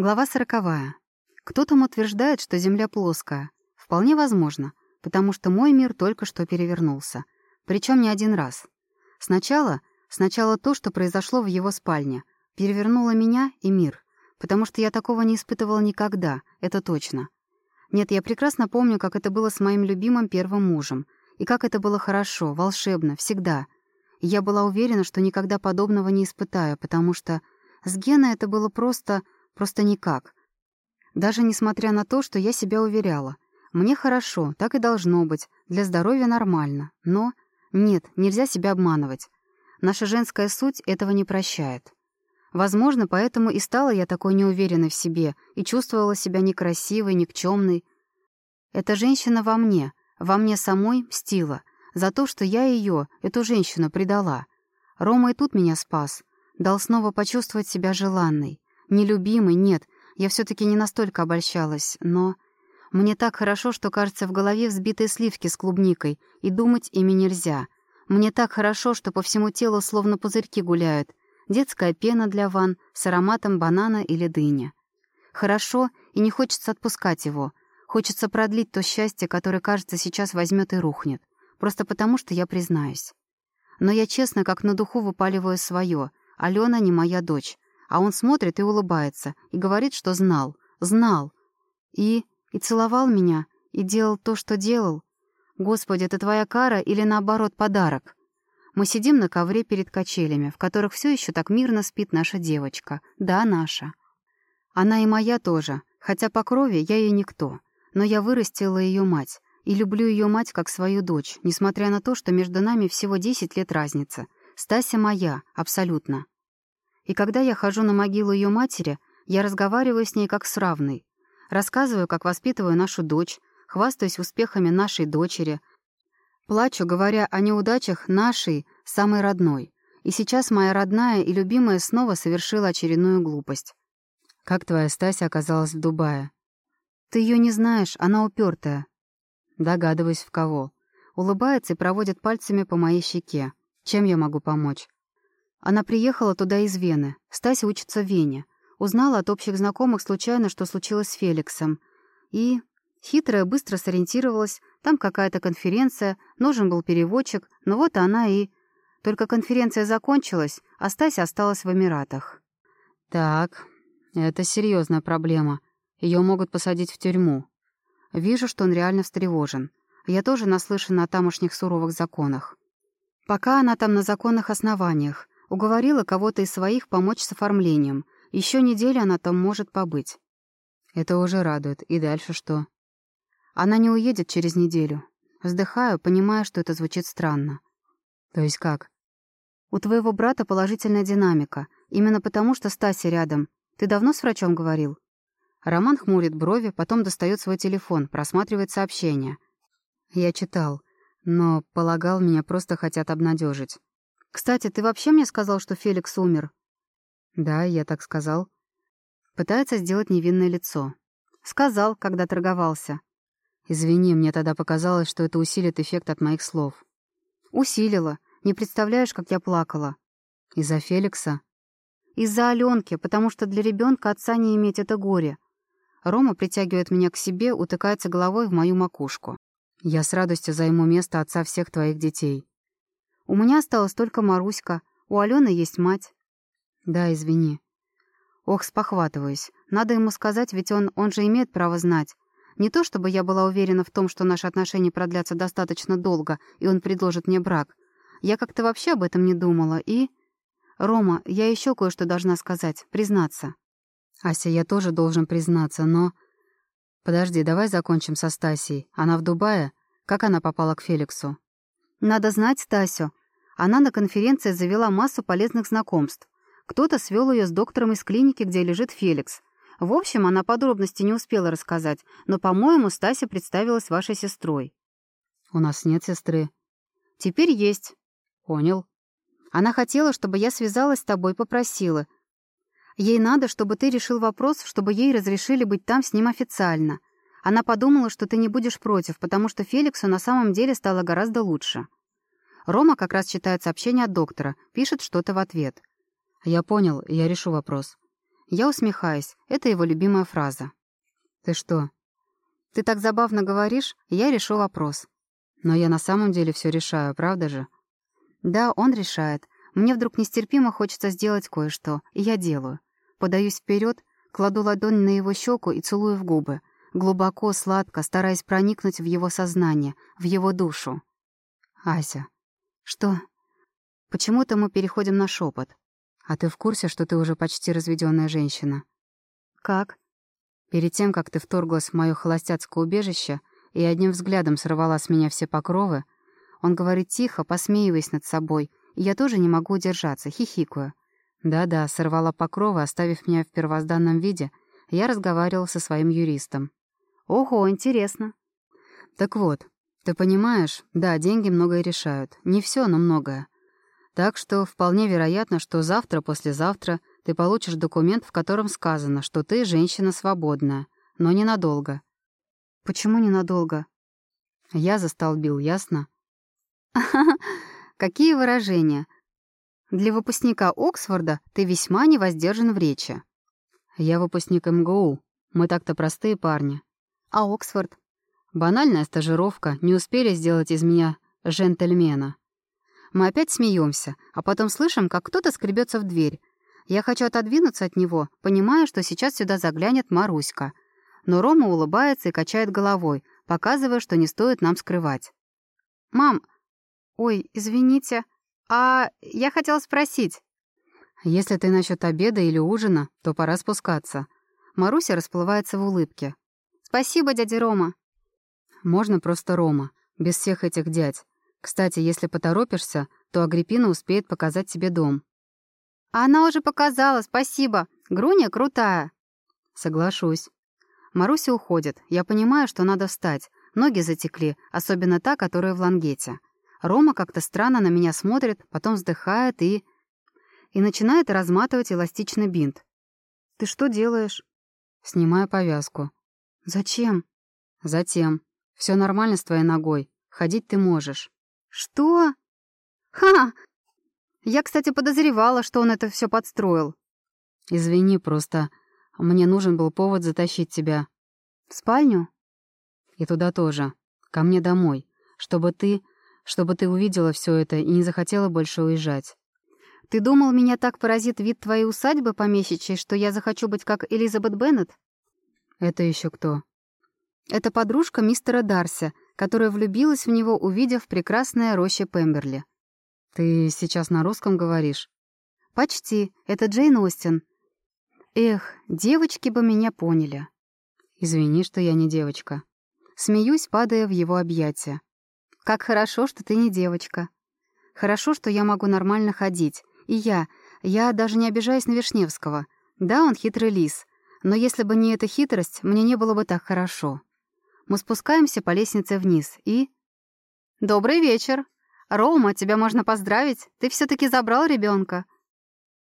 Глава сороковая. Кто там утверждает, что Земля плоская? Вполне возможно, потому что мой мир только что перевернулся. Причем не один раз. Сначала, сначала то, что произошло в его спальне, перевернуло меня и мир, потому что я такого не испытывала никогда, это точно. Нет, я прекрасно помню, как это было с моим любимым первым мужем, и как это было хорошо, волшебно, всегда. И я была уверена, что никогда подобного не испытаю, потому что с Геной это было просто Просто никак. Даже несмотря на то, что я себя уверяла. Мне хорошо, так и должно быть, для здоровья нормально. Но нет, нельзя себя обманывать. Наша женская суть этого не прощает. Возможно, поэтому и стала я такой неуверенной в себе и чувствовала себя некрасивой, никчемной. Эта женщина во мне, во мне самой мстила за то, что я ее, эту женщину, предала. Рома и тут меня спас, дал снова почувствовать себя желанной. Нелюбимый, нет, я все таки не настолько обольщалась, но... Мне так хорошо, что, кажется, в голове взбитые сливки с клубникой, и думать ими нельзя. Мне так хорошо, что по всему телу словно пузырьки гуляют. Детская пена для ванн с ароматом банана или дыни. Хорошо, и не хочется отпускать его. Хочется продлить то счастье, которое, кажется, сейчас возьмет и рухнет. Просто потому, что я признаюсь. Но я честно, как на духу, выпаливаю свое. Алена не моя дочь. А он смотрит и улыбается, и говорит, что знал, знал. И... и целовал меня, и делал то, что делал. Господи, это твоя кара или, наоборот, подарок? Мы сидим на ковре перед качелями, в которых все еще так мирно спит наша девочка. Да, наша. Она и моя тоже, хотя по крови я ей никто. Но я вырастила ее мать, и люблю ее мать как свою дочь, несмотря на то, что между нами всего 10 лет разница. Стася моя, абсолютно. И когда я хожу на могилу ее матери, я разговариваю с ней как с равной. Рассказываю, как воспитываю нашу дочь, хвастаюсь успехами нашей дочери. Плачу, говоря о неудачах нашей, самой родной. И сейчас моя родная и любимая снова совершила очередную глупость. «Как твоя Стася оказалась в Дубае?» «Ты ее не знаешь, она упертая. Догадываюсь, в кого. Улыбается и проводит пальцами по моей щеке. Чем я могу помочь? Она приехала туда из Вены. Стася учится в Вене. Узнала от общих знакомых случайно, что случилось с Феликсом. И... Хитрая быстро сориентировалась. Там какая-то конференция, нужен был переводчик. Но вот она и... Только конференция закончилась, а Стася осталась в Эмиратах. Так, это серьезная проблема. Ее могут посадить в тюрьму. Вижу, что он реально встревожен. Я тоже наслышана о тамошних суровых законах. Пока она там на законных основаниях. Уговорила кого-то из своих помочь с оформлением. Еще неделю она там может побыть. Это уже радует. И дальше что? Она не уедет через неделю. Вздыхаю, понимая, что это звучит странно. То есть как? У твоего брата положительная динамика. Именно потому, что Стася рядом. Ты давно с врачом говорил? Роман хмурит брови, потом достает свой телефон, просматривает сообщения. Я читал, но полагал, меня просто хотят обнадежить. «Кстати, ты вообще мне сказал, что Феликс умер?» «Да, я так сказал». Пытается сделать невинное лицо. «Сказал, когда торговался». «Извини, мне тогда показалось, что это усилит эффект от моих слов». «Усилило. Не представляешь, как я плакала». «Из-за Феликса?» «Из-за Аленки, потому что для ребенка отца не иметь — это горе». Рома притягивает меня к себе, утыкается головой в мою макушку. «Я с радостью займу место отца всех твоих детей». У меня осталась только Маруська, у Алены есть мать. Да, извини. Ох, спохватываюсь. Надо ему сказать, ведь он, он же имеет право знать. Не то чтобы я была уверена в том, что наши отношения продлятся достаточно долго, и он предложит мне брак. Я как-то вообще об этом не думала, и... Рома, я еще кое-что должна сказать, признаться. Ася, я тоже должен признаться, но... Подожди, давай закончим со Стасией. Она в Дубае? Как она попала к Феликсу? Надо знать Стасю. Она на конференции завела массу полезных знакомств. Кто-то свел ее с доктором из клиники, где лежит Феликс. В общем, она подробности не успела рассказать, но, по-моему, Стася представилась вашей сестрой. «У нас нет сестры». «Теперь есть». «Понял». Она хотела, чтобы я связалась с тобой, попросила. Ей надо, чтобы ты решил вопрос, чтобы ей разрешили быть там с ним официально. Она подумала, что ты не будешь против, потому что Феликсу на самом деле стало гораздо лучше. Рома как раз читает сообщение от доктора, пишет что-то в ответ. «Я понял, я решу вопрос. Я усмехаюсь. Это его любимая фраза. «Ты что?» «Ты так забавно говоришь, я решу вопрос». «Но я на самом деле все решаю, правда же?» «Да, он решает. Мне вдруг нестерпимо хочется сделать кое-что, и я делаю. Подаюсь вперед, кладу ладонь на его щеку и целую в губы. Глубоко, сладко, стараясь проникнуть в его сознание, в его душу. «Ася». «Что?» Почему-то мы переходим на шепот. «А ты в курсе, что ты уже почти разведенная женщина?» «Как?» «Перед тем, как ты вторглась в мое холостяцкое убежище и одним взглядом сорвала с меня все покровы, он говорит тихо, посмеиваясь над собой, и я тоже не могу удержаться, хихикаю. Да-да, сорвала покровы, оставив меня в первозданном виде, я разговаривал со своим юристом. Ого, интересно. Так вот, ты понимаешь, да, деньги многое решают. Не все, но многое. Так что вполне вероятно, что завтра-послезавтра ты получишь документ, в котором сказано, что ты женщина свободная, но ненадолго. Почему ненадолго? Я застолбил, ясно? Какие выражения? Для выпускника Оксфорда ты весьма невоздержан в речи. Я выпускник МГУ. Мы так-то простые парни. А Оксфорд? Банальная стажировка. Не успели сделать из меня джентльмена. Мы опять смеемся, а потом слышим, как кто-то скребется в дверь. Я хочу отодвинуться от него, понимая, что сейчас сюда заглянет Маруська. Но Рома улыбается и качает головой, показывая, что не стоит нам скрывать. «Мам, «Ой, извините. А я хотела спросить». «Если ты насчет обеда или ужина, то пора спускаться». Маруся расплывается в улыбке. «Спасибо, дядя Рома». «Можно просто Рома, без всех этих дядь. Кстати, если поторопишься, то Агриппина успеет показать тебе дом». «Она уже показала, спасибо. Груня крутая». «Соглашусь». Маруся уходит. Я понимаю, что надо встать. Ноги затекли, особенно та, которая в лангете. Рома как-то странно на меня смотрит, потом вздыхает и... И начинает разматывать эластичный бинт. «Ты что делаешь?» «Снимаю повязку». «Зачем?» «Затем. Все нормально с твоей ногой. Ходить ты можешь». «Что?» «Ха! Я, кстати, подозревала, что он это все подстроил». «Извини, просто мне нужен был повод затащить тебя». «В спальню?» «И туда тоже. Ко мне домой. Чтобы ты чтобы ты увидела все это и не захотела больше уезжать. Ты думал, меня так поразит вид твоей усадьбы помещичьей, что я захочу быть как Элизабет Беннет? Это еще кто? Это подружка мистера Дарси, которая влюбилась в него, увидев прекрасное роще Пемберли. Ты сейчас на русском говоришь? Почти. Это Джейн Остин. Эх, девочки бы меня поняли. Извини, что я не девочка. Смеюсь, падая в его объятия. Как хорошо, что ты не девочка. Хорошо, что я могу нормально ходить. И я, я даже не обижаюсь на Вишневского. Да, он хитрый лис. Но если бы не эта хитрость, мне не было бы так хорошо. Мы спускаемся по лестнице вниз и... «Добрый вечер. Рома, тебя можно поздравить. Ты все таки забрал ребенка.